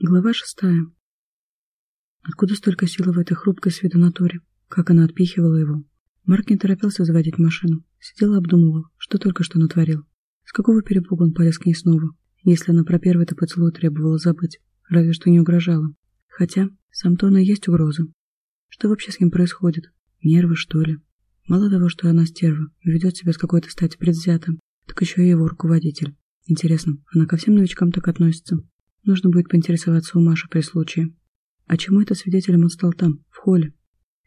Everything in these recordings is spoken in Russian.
Глава шестая. Откуда столько силы в этой хрупкой с виду натуре? Как она отпихивала его? Марк не торопился заводить машину. Сидел и обдумывал, что только что натворил. С какого перепуга он полез к ней снова, если она про первый-то поцелуй требовала забыть, разве что не угрожала. Хотя, сам-то она есть угроза. Что вообще с ним происходит? Нервы, что ли? Мало того, что она стерва, ведет себя с какой-то стати предвзято, так еще и его руководитель. Интересно, она ко всем новичкам так относится? Нужно будет поинтересоваться у Маши при случае. А чему это свидетелем он стал там, в холле?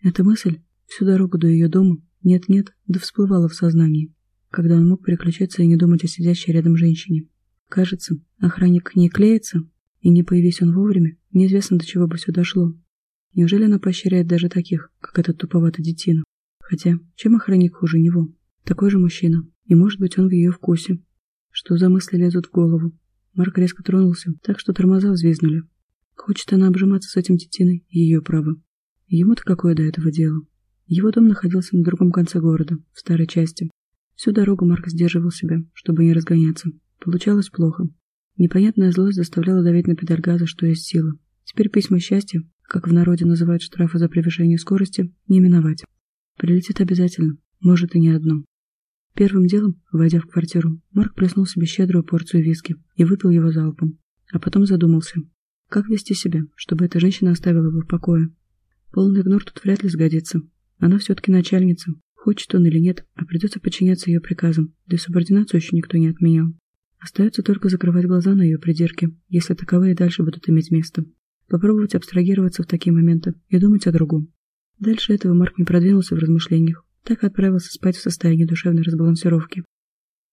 Эта мысль всю дорогу до ее дома нет-нет, да всплывала в сознании, когда он мог переключиться и не думать о сидящей рядом женщине. Кажется, охранник к ней клеится, и не появись он вовремя, неизвестно до чего бы все дошло. Неужели она поощряет даже таких, как этот туповатый детина? Хотя, чем охранник хуже него? Такой же мужчина, и может быть он в ее вкусе. Что за мысли лезут в голову? Марк резко тронулся, так что тормоза взвизнули. Хочет она обжиматься с этим детиной, ее право. Ему-то какое до этого дело? Его дом находился на другом конце города, в старой части. Всю дорогу Марк сдерживал себя, чтобы не разгоняться. Получалось плохо. Непонятная злость заставляла давить на педаль газа, что есть сила. Теперь письма счастья, как в народе называют штрафы за превышение скорости, не миновать. Прилетит обязательно, может и не одно. Первым делом, войдя в квартиру, Марк плеснул себе щедрую порцию виски и выпил его залпом. А потом задумался, как вести себя, чтобы эта женщина оставила его в покое. Полный игнор тут вряд ли сгодится. Она все-таки начальница. Хочет он или нет, а придется подчиняться ее приказам, да и субординацию еще никто не отменял. Остается только закрывать глаза на ее придирки, если таковые дальше будут иметь место. Попробовать абстрагироваться в такие моменты и думать о другом. Дальше этого Марк не продвинулся в размышлениях, так отправился спать в состоянии душевной разбалансировки.